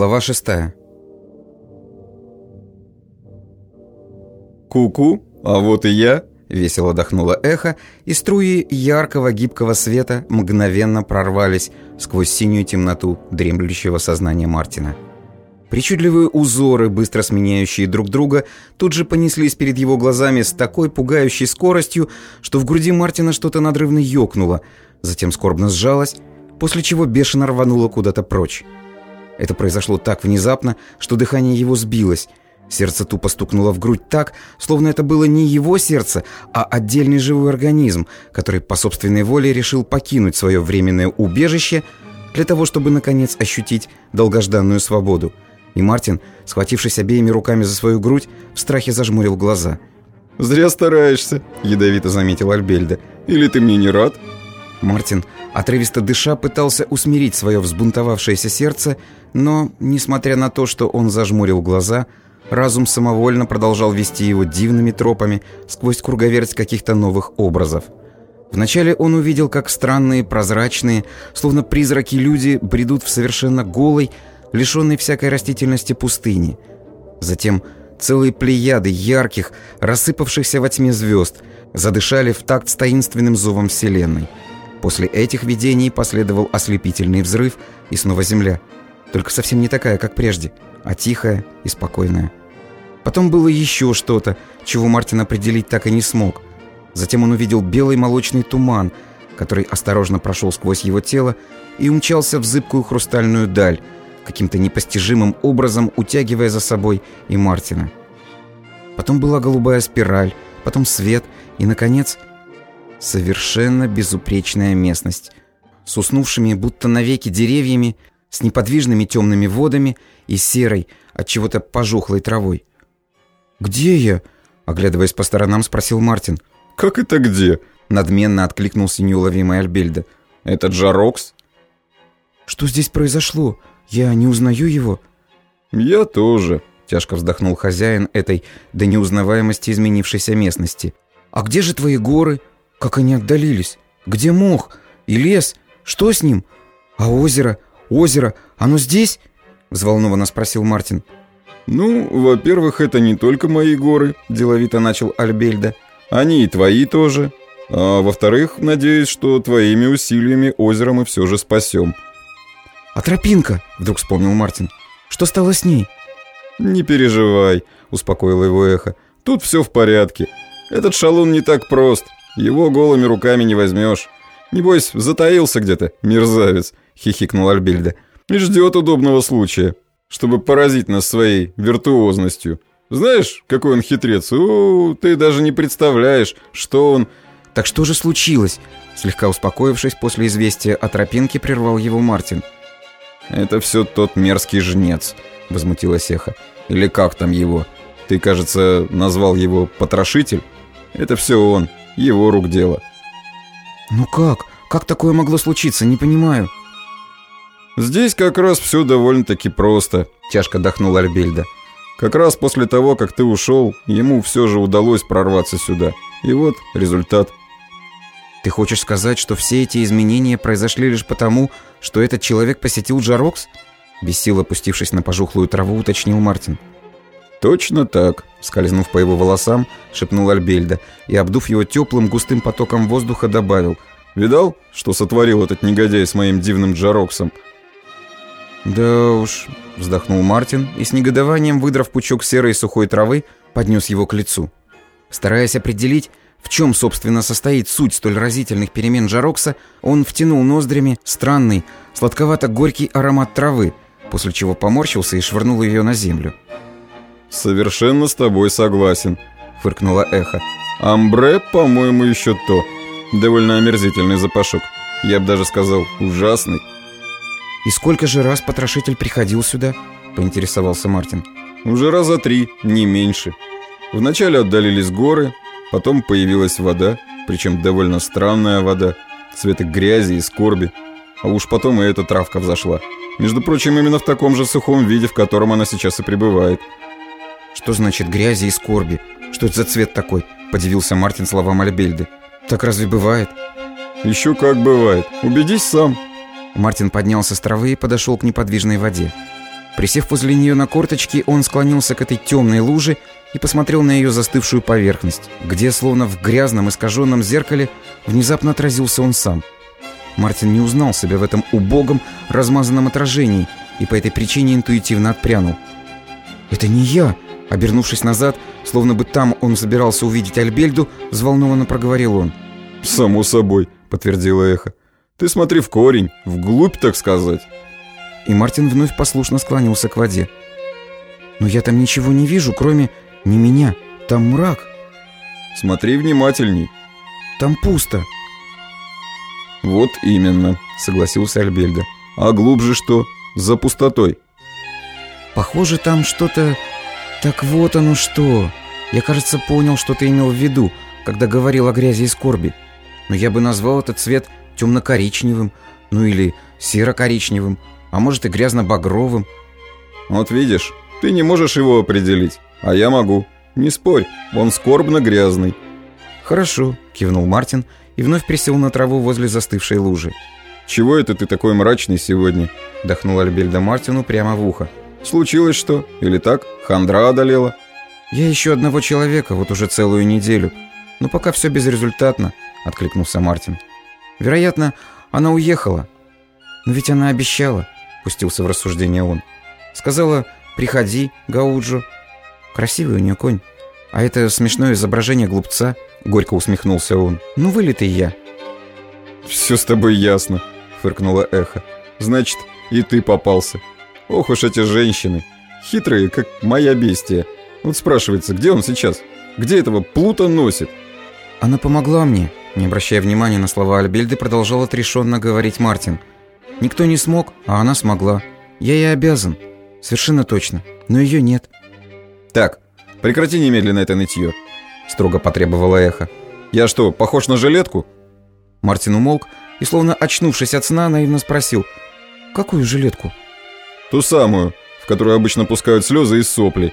Глава шестая. «Ку-ку, а вот и я!» — весело дохнуло эхо, и струи яркого гибкого света мгновенно прорвались сквозь синюю темноту дремлющего сознания Мартина. Причудливые узоры, быстро сменяющие друг друга, тут же понеслись перед его глазами с такой пугающей скоростью, что в груди Мартина что-то надрывно ёкнуло, затем скорбно сжалось, после чего бешено рвануло куда-то прочь. Это произошло так внезапно, что дыхание его сбилось. Сердце тупо стукнуло в грудь так, словно это было не его сердце, а отдельный живой организм, который по собственной воле решил покинуть свое временное убежище для того, чтобы, наконец, ощутить долгожданную свободу. И Мартин, схватившись обеими руками за свою грудь, в страхе зажмурил глаза. «Зря стараешься», — ядовито заметил Альбельда. «Или ты мне не рад?» Мартин, отрывисто дыша, пытался усмирить свое взбунтовавшееся сердце, но, несмотря на то, что он зажмурил глаза, разум самовольно продолжал вести его дивными тропами сквозь круговерть каких-то новых образов. Вначале он увидел, как странные, прозрачные, словно призраки люди бредут в совершенно голой, лишенной всякой растительности пустыни. Затем целые плеяды ярких, рассыпавшихся во тьме звезд задышали в такт с таинственным зовом Вселенной. После этих видений последовал ослепительный взрыв и снова земля. Только совсем не такая, как прежде, а тихая и спокойная. Потом было еще что-то, чего Мартин определить так и не смог. Затем он увидел белый молочный туман, который осторожно прошел сквозь его тело и умчался в зыбкую хрустальную даль, каким-то непостижимым образом утягивая за собой и Мартина. Потом была голубая спираль, потом свет и, наконец, Совершенно безупречная местность. С уснувшими будто навеки деревьями, с неподвижными темными водами и серой, от чего-то пожухлой травой. «Где я?» — оглядываясь по сторонам, спросил Мартин. «Как это где?» — надменно откликнулся неуловимый Альбельда. «Это Джарокс?» «Что здесь произошло? Я не узнаю его». «Я тоже», — тяжко вздохнул хозяин этой до неузнаваемости изменившейся местности. «А где же твои горы?» Как они отдалились? Где мох? И лес? Что с ним? А озеро? Озеро? Оно здесь?» Взволнованно спросил Мартин. «Ну, во-первых, это не только мои горы», – деловито начал Альбельда. «Они и твои тоже. А во-вторых, надеюсь, что твоими усилиями озеро мы все же спасем». «А тропинка?» – вдруг вспомнил Мартин. «Что стало с ней?» «Не переживай», – успокоило его эхо. «Тут все в порядке. Этот шалун не так прост. Его голыми руками не возьмешь. Небось, затаился где-то, мерзавец, хихикнул Альбельда. И ждет удобного случая, чтобы поразить нас своей виртуозностью. Знаешь, какой он хитрец? О, ты даже не представляешь, что он... Так что же случилось? Слегка успокоившись после известия о тропинке, прервал его Мартин. Это все тот мерзкий жнец, возмутилась Эха. Или как там его? Ты, кажется, назвал его потрошитель? Это все он. Его рук дело. Ну как? Как такое могло случиться? Не понимаю. Здесь как раз все довольно-таки просто, тяжко дохнул Альбельда. Как раз после того, как ты ушел, ему все же удалось прорваться сюда. И вот результат. Ты хочешь сказать, что все эти изменения произошли лишь потому, что этот человек посетил Джарокс? Без сил опустившись на пожухлую траву, уточнил Мартин. «Точно так», — скользнув по его волосам, шепнул Альбельда и, обдув его теплым густым потоком воздуха, добавил. «Видал, что сотворил этот негодяй с моим дивным Джароксом?» «Да уж», — вздохнул Мартин и с негодованием, выдрав пучок серой сухой травы, поднес его к лицу. Стараясь определить, в чем, собственно, состоит суть столь разительных перемен Джарокса, он втянул ноздрями странный, сладковато-горький аромат травы, после чего поморщился и швырнул ее на землю. «Совершенно с тобой согласен», — фыркнула эхо. «Амбре, по-моему, еще то. Довольно омерзительный запашок. Я бы даже сказал, ужасный». «И сколько же раз потрошитель приходил сюда?» — поинтересовался Мартин. «Уже раза три, не меньше. Вначале отдалились горы, потом появилась вода, причем довольно странная вода, цвета грязи и скорби. А уж потом и эта травка взошла. Между прочим, именно в таком же сухом виде, в котором она сейчас и пребывает». «Что значит грязи и скорби? Что это за цвет такой?» – подивился Мартин словам Альбельды. «Так разве бывает?» «Еще как бывает. Убедись сам». Мартин поднялся с травы и подошел к неподвижной воде. Присев возле нее на корточки, он склонился к этой темной луже и посмотрел на ее застывшую поверхность, где, словно в грязном искаженном зеркале, внезапно отразился он сам. Мартин не узнал себя в этом убогом, размазанном отражении и по этой причине интуитивно отпрянул. «Это не я!» Обернувшись назад, словно бы там он собирался увидеть Альбельду, взволнованно проговорил он. «Само собой», — подтвердило эхо. «Ты смотри в корень, вглубь, так сказать». И Мартин вновь послушно склонился к воде. «Но я там ничего не вижу, кроме не меня. Там мрак». «Смотри внимательней». «Там пусто». «Вот именно», — согласился Альбельда. «А глубже что? За пустотой». «Похоже, там что-то «Так вот оно что! Я, кажется, понял, что ты имел в виду, когда говорил о грязи и скорби. Но я бы назвал этот цвет темно-коричневым, ну или серо-коричневым, а может и грязно-багровым». «Вот видишь, ты не можешь его определить, а я могу. Не спорь, он скорбно-грязный». «Хорошо», — кивнул Мартин и вновь присел на траву возле застывшей лужи. «Чего это ты такой мрачный сегодня?» — дохнул Альбельда Мартину прямо в ухо. Случилось что? Или так? Хандра одолела? Я ищу одного человека вот уже целую неделю. Но пока все безрезультатно, откликнулся Мартин. Вероятно, она уехала. Но ведь она обещала, пустился в рассуждение он. Сказала, приходи, Гауджо. Красивый у нее конь. А это смешное изображение глупца, горько усмехнулся он. Ну, вылитый я. Все с тобой ясно, фыркнула эхо. Значит, и ты попался. Ох уж эти женщины. Хитрые, как моя бестия. Вот спрашивается, где он сейчас? Где этого плута носит? Она помогла мне. Не обращая внимания на слова Альбельды, продолжал отрешенно говорить Мартин. Никто не смог, а она смогла. Я ей обязан. Совершенно точно. Но ее нет. Так, прекрати немедленно это нытье. Строго потребовала эхо. Я что, похож на жилетку? Мартин умолк и, словно очнувшись от сна, наивно спросил. Какую жилетку? Ту самую, в которую обычно пускают слезы и сопли.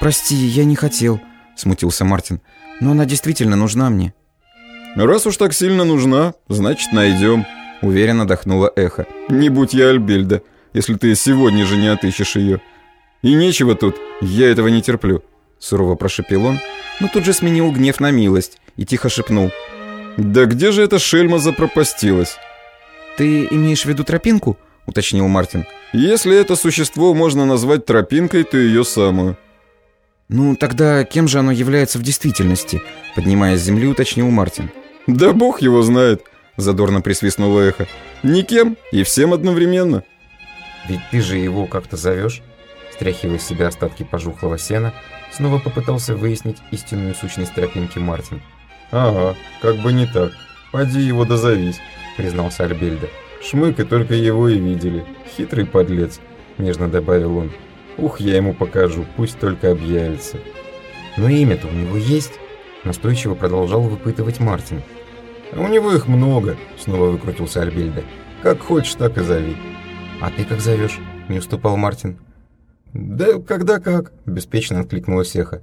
«Прости, я не хотел», — смутился Мартин. «Но она действительно нужна мне». «Раз уж так сильно нужна, значит, найдем», — уверенно дохнула эхо. «Не будь я Альбельда, если ты сегодня же не отыщешь ее. И нечего тут, я этого не терплю», — сурово прошепел он, но тут же сменил гнев на милость и тихо шепнул. «Да где же эта шельма запропастилась?» «Ты имеешь в виду тропинку?» — уточнил Мартин. «Если это существо можно назвать тропинкой, то ее самую». «Ну, тогда кем же оно является в действительности?» — поднимаясь с земли, уточнил Мартин. «Да бог его знает!» — задорно присвистнуло эхо. «Никем и всем одновременно». «Ведь ты же его как-то зовешь?» Стряхивая с себя остатки пожухлого сена, снова попытался выяснить истинную сущность тропинки Мартин. «Ага, как бы не так. Поди его дозовись», — признался Альбельда. Шмык только его и видели. Хитрый подлец, нежно добавил он. Ух, я ему покажу, пусть только объявится. Но имя-то у него есть? Настойчиво продолжал выпытывать Мартин. А у него их много, снова выкрутился Альбельда. Как хочешь, так и зови. А ты как зовешь? Не уступал Мартин. Да когда как, беспечно откликнулась Эхо.